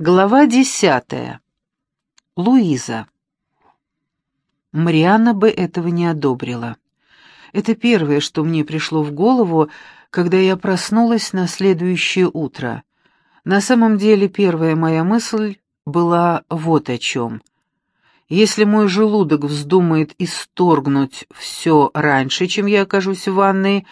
Глава десятая. Луиза. Марианна бы этого не одобрила. Это первое, что мне пришло в голову, когда я проснулась на следующее утро. На самом деле первая моя мысль была вот о чем. Если мой желудок вздумает исторгнуть все раньше, чем я окажусь в ванной,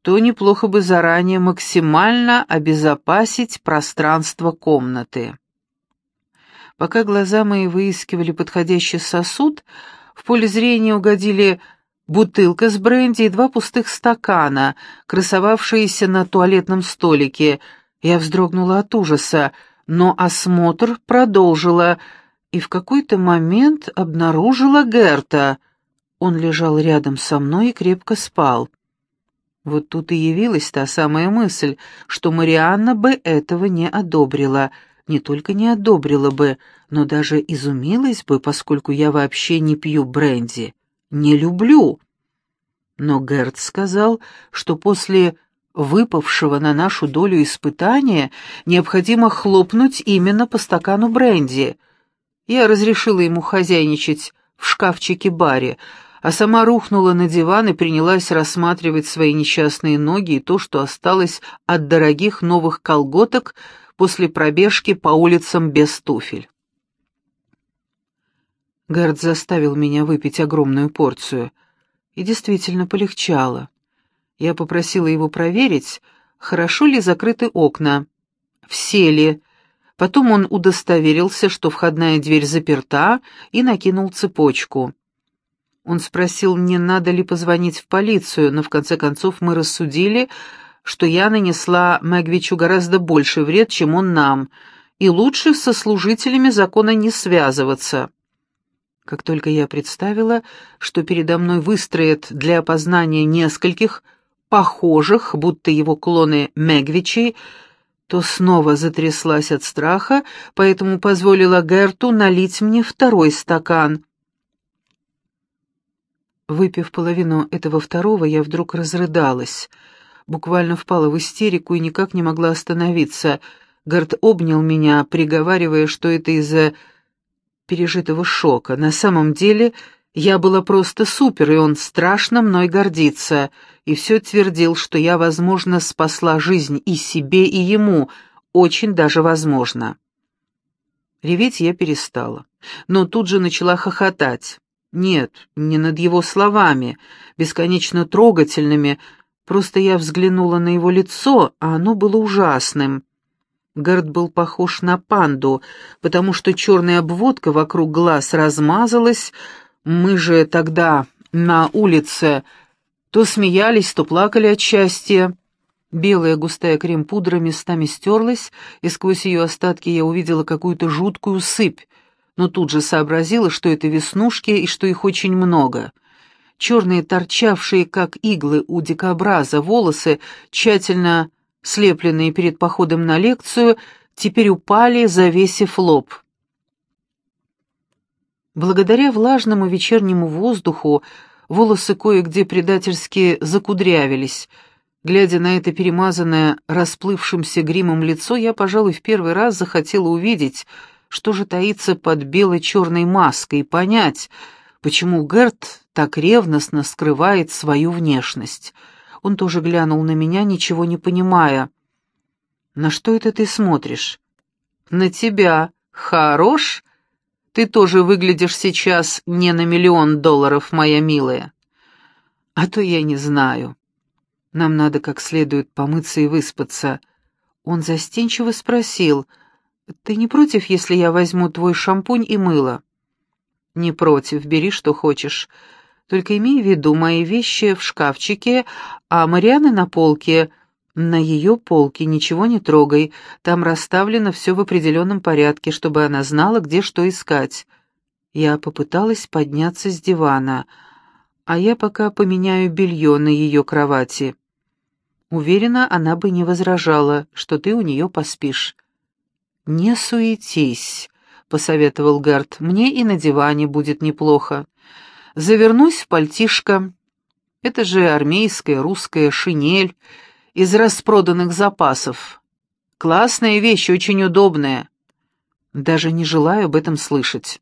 то неплохо бы заранее максимально обезопасить пространство комнаты. Пока глаза мои выискивали подходящий сосуд, в поле зрения угодили бутылка с бренди и два пустых стакана, красовавшиеся на туалетном столике. Я вздрогнула от ужаса, но осмотр продолжила и в какой-то момент обнаружила Герта. Он лежал рядом со мной и крепко спал. Вот тут и явилась та самая мысль, что Марианна бы этого не одобрила — не только не одобрила бы, но даже изумилась бы, поскольку я вообще не пью бренди. Не люблю. Но Герт сказал, что после выпавшего на нашу долю испытания необходимо хлопнуть именно по стакану бренди. Я разрешила ему хозяйничать в шкафчике-баре, а сама рухнула на диван и принялась рассматривать свои несчастные ноги и то, что осталось от дорогих новых колготок, после пробежки по улицам без туфель. Гард заставил меня выпить огромную порцию, и действительно полегчало. Я попросила его проверить, хорошо ли закрыты окна, все ли. Потом он удостоверился, что входная дверь заперта, и накинул цепочку. Он спросил, не надо ли позвонить в полицию, но в конце концов мы рассудили, что я нанесла Мэгвичу гораздо больше вред, чем он нам, и лучше со служителями закона не связываться. Как только я представила, что передо мной выстроят для опознания нескольких похожих, будто его клоны Мэгвичей, то снова затряслась от страха, поэтому позволила Герту налить мне второй стакан. Выпив половину этого второго, я вдруг разрыдалась — буквально впала в истерику и никак не могла остановиться. Гард обнял меня, приговаривая, что это из-за пережитого шока. На самом деле я была просто супер, и он страшно мной гордится, и все твердил, что я, возможно, спасла жизнь и себе, и ему, очень даже возможно. Реветь я перестала, но тут же начала хохотать. Нет, не над его словами, бесконечно трогательными, Просто я взглянула на его лицо, а оно было ужасным. Гард был похож на панду, потому что черная обводка вокруг глаз размазалась. Мы же тогда на улице то смеялись, то плакали от счастья. Белая густая крем-пудра местами стерлась, и сквозь ее остатки я увидела какую-то жуткую сыпь, но тут же сообразила, что это веснушки и что их очень много. Черные, торчавшие, как иглы у дикобраза, волосы, тщательно слепленные перед походом на лекцию, теперь упали, завесив лоб. Благодаря влажному вечернему воздуху волосы кое-где предательски закудрявились. Глядя на это перемазанное расплывшимся гримом лицо, я, пожалуй, в первый раз захотела увидеть, что же таится под бело-черной маской, и понять — почему Герт так ревностно скрывает свою внешность. Он тоже глянул на меня, ничего не понимая. «На что это ты смотришь?» «На тебя. Хорош? Ты тоже выглядишь сейчас не на миллион долларов, моя милая». «А то я не знаю. Нам надо как следует помыться и выспаться». Он застенчиво спросил, «Ты не против, если я возьму твой шампунь и мыло?» «Не против, бери, что хочешь. Только имей в виду, мои вещи в шкафчике, а Марианы на полке. На ее полке ничего не трогай, там расставлено все в определенном порядке, чтобы она знала, где что искать». Я попыталась подняться с дивана, а я пока поменяю белье на ее кровати. Уверена, она бы не возражала, что ты у нее поспишь. «Не суетись», посоветовал Гард. «Мне и на диване будет неплохо. Завернусь в пальтишко. Это же армейская русская шинель из распроданных запасов. Классная вещь, очень удобная. Даже не желаю об этом слышать.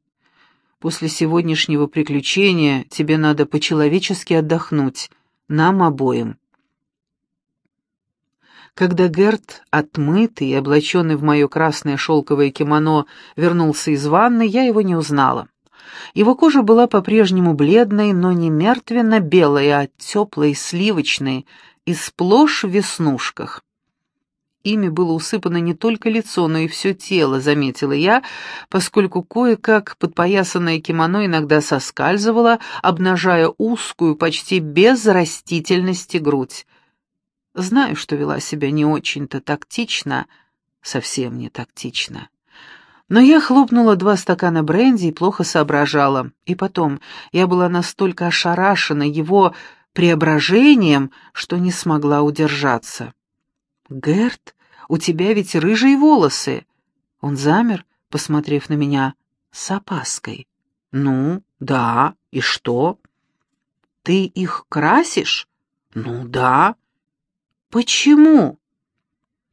После сегодняшнего приключения тебе надо по-человечески отдохнуть, нам обоим. Когда Герт, отмытый и облаченный в мое красное шелковое кимоно, вернулся из ванны, я его не узнала. Его кожа была по-прежнему бледной, но не мертвенно-белой, а теплой, сливочной и сплошь в веснушках. Ими было усыпано не только лицо, но и все тело, заметила я, поскольку кое-как подпоясанное кимоно иногда соскальзывало, обнажая узкую, почти без растительности грудь. Знаю, что вела себя не очень-то тактично, совсем не тактично. Но я хлопнула два стакана бренди и плохо соображала. И потом, я была настолько ошарашена его преображением, что не смогла удержаться. «Герт, у тебя ведь рыжие волосы!» Он замер, посмотрев на меня с опаской. «Ну, да, и что?» «Ты их красишь?» «Ну, да». «Почему?»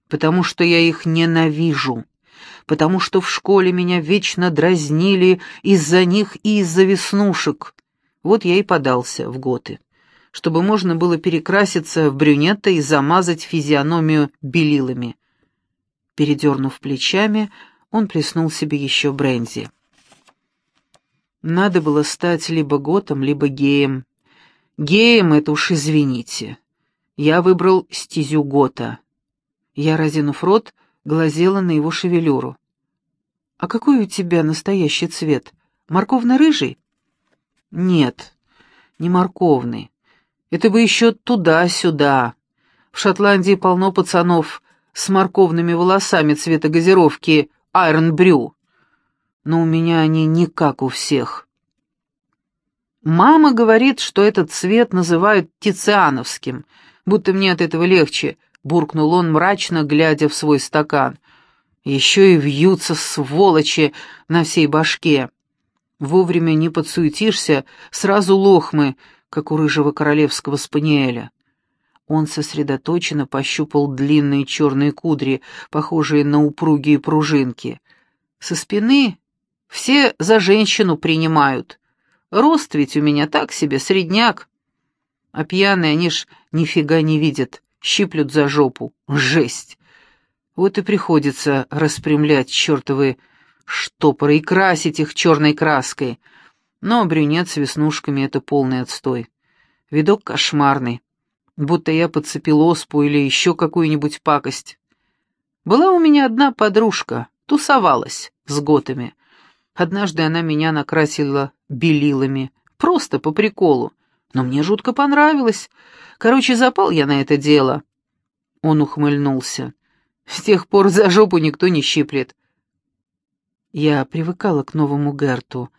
«Потому что я их ненавижу. Потому что в школе меня вечно дразнили из-за них и из-за веснушек. Вот я и подался в готы, чтобы можно было перекраситься в брюнета и замазать физиономию белилами». Передернув плечами, он плеснул себе еще бренди. Надо было стать либо готом, либо геем. Геем — это уж извините. Я выбрал стезю Гота. Я, разинув рот, глазела на его шевелюру. «А какой у тебя настоящий цвет? Морковно-рыжий?» «Нет, не морковный. Это бы еще туда-сюда. В Шотландии полно пацанов с морковными волосами цвета газировки Iron Brew. Но у меня они не как у всех». Мама говорит, что этот цвет называют тициановским — будто мне от этого легче», — буркнул он мрачно, глядя в свой стакан. «Еще и вьются сволочи на всей башке. Вовремя не подсуетишься, сразу лохмы, как у рыжего королевского спаниеля». Он сосредоточенно пощупал длинные черные кудри, похожие на упругие пружинки. Со спины все за женщину принимают. Рост ведь у меня так себе, средняк. А пьяные они ж нифига не видят, щиплют за жопу. Жесть! Вот и приходится распрямлять чертовы штопоры и красить их черной краской. Но брюнет с веснушками — это полный отстой. Видок кошмарный, будто я подцепил оспу или еще какую-нибудь пакость. Была у меня одна подружка, тусовалась с готами. Однажды она меня накрасила белилами, просто по приколу но мне жутко понравилось. Короче, запал я на это дело». Он ухмыльнулся. «С тех пор за жопу никто не щиплет». Я привыкала к новому Герту.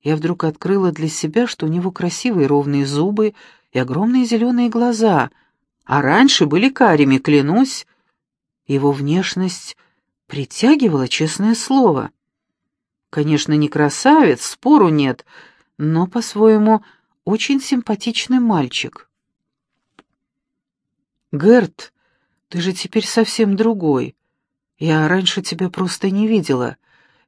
Я вдруг открыла для себя, что у него красивые ровные зубы и огромные зеленые глаза, а раньше были карими, клянусь. Его внешность притягивала, честное слово. Конечно, не красавец, спору нет, но, по-своему, очень симпатичный мальчик. Герт, ты же теперь совсем другой. Я раньше тебя просто не видела.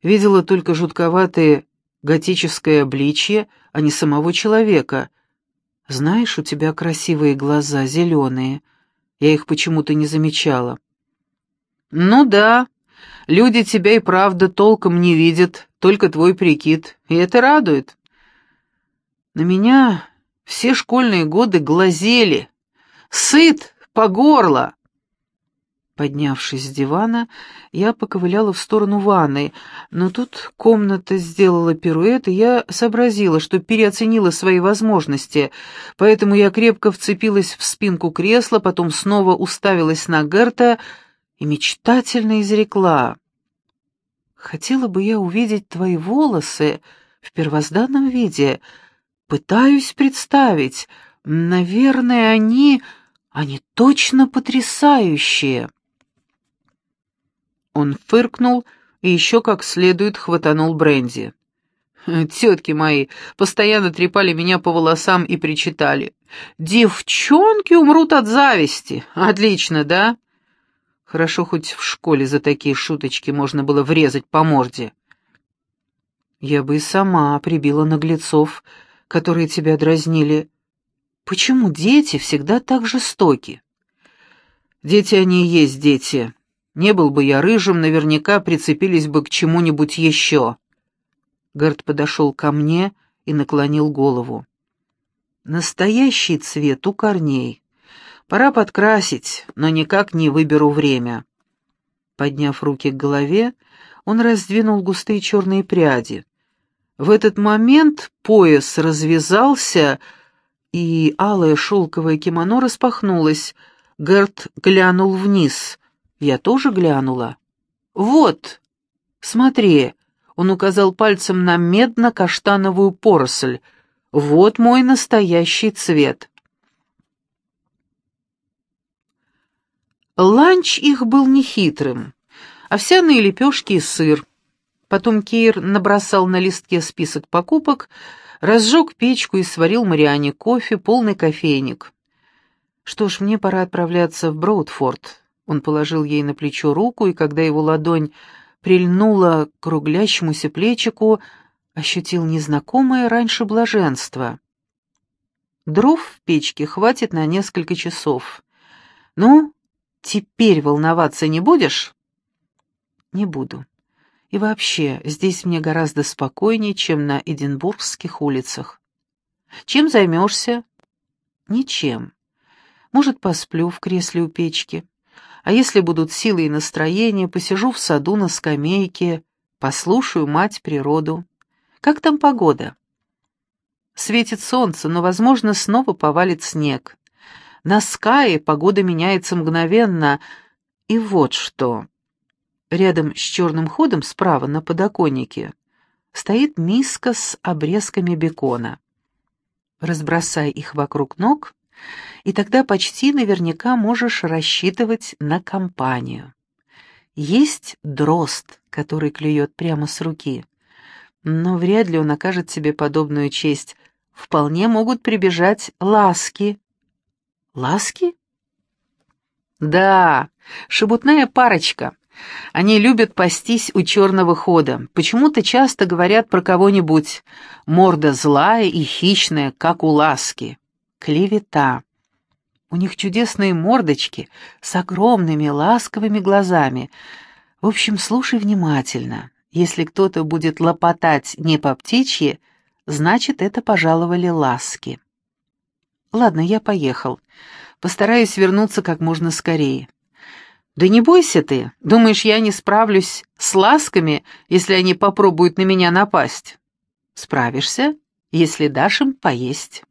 Видела только жутковатое готическое обличье, а не самого человека. Знаешь, у тебя красивые глаза, зеленые. Я их почему-то не замечала. Ну да, люди тебя и правда толком не видят, только твой прикид, и это радует. На меня все школьные годы глазели. Сыт по горло. Поднявшись с дивана, я поковыляла в сторону ванной, но тут комната сделала пируэт, и я сообразила, что переоценила свои возможности, поэтому я крепко вцепилась в спинку кресла, потом снова уставилась на Герта и мечтательно изрекла. «Хотела бы я увидеть твои волосы в первозданном виде», Пытаюсь представить. Наверное, они... они точно потрясающие. Он фыркнул и еще как следует хватанул бренди. Тетки мои постоянно трепали меня по волосам и причитали. «Девчонки умрут от зависти. Отлично, да?» Хорошо, хоть в школе за такие шуточки можно было врезать по морде. Я бы и сама прибила наглецов, которые тебя дразнили. Почему дети всегда так жестоки? Дети они и есть дети. Не был бы я рыжим, наверняка прицепились бы к чему-нибудь еще. Гард подошел ко мне и наклонил голову. Настоящий цвет у корней. Пора подкрасить, но никак не выберу время. Подняв руки к голове, он раздвинул густые черные пряди. В этот момент пояс развязался, и алое шелковое кимоно распахнулось. Герт глянул вниз. Я тоже глянула. «Вот, смотри!» Он указал пальцем на медно-каштановую поросль. «Вот мой настоящий цвет». Ланч их был нехитрым. Овсяные лепешки и сыр. Потом Кейр набросал на листке список покупок, разжег печку и сварил Мариане кофе, полный кофейник. «Что ж, мне пора отправляться в Броудфорд». Он положил ей на плечо руку, и когда его ладонь прильнула к круглящемуся плечику, ощутил незнакомое раньше блаженство. Дров в печке хватит на несколько часов. «Ну, теперь волноваться не будешь?» «Не буду. И вообще, здесь мне гораздо спокойнее, чем на Эдинбургских улицах. Чем займешься?» «Ничем. Может, посплю в кресле у печки. А если будут силы и настроение, посижу в саду на скамейке, послушаю мать природу. Как там погода? Светит солнце, но, возможно, снова повалит снег. На Скае погода меняется мгновенно. И вот что. Рядом с черным ходом справа на подоконнике стоит миска с обрезками бекона. Разбросай их вокруг ног, и тогда почти наверняка можешь рассчитывать на компанию. Есть дрозд, который клюет прямо с руки, но вряд ли он окажет себе подобную честь. Вполне могут прибежать ласки. Ласки? Да, шебутная парочка. Они любят пастись у черного хода. Почему-то часто говорят про кого-нибудь «морда злая и хищная, как у ласки». Клевета. У них чудесные мордочки с огромными ласковыми глазами. В общем, слушай внимательно. Если кто-то будет лопотать не по птичьи, значит, это пожаловали ласки. Ладно, я поехал. Постараюсь вернуться как можно скорее. Да не бойся ты. Думаешь, я не справлюсь с ласками, если они попробуют на меня напасть? Справишься, если дашь им поесть.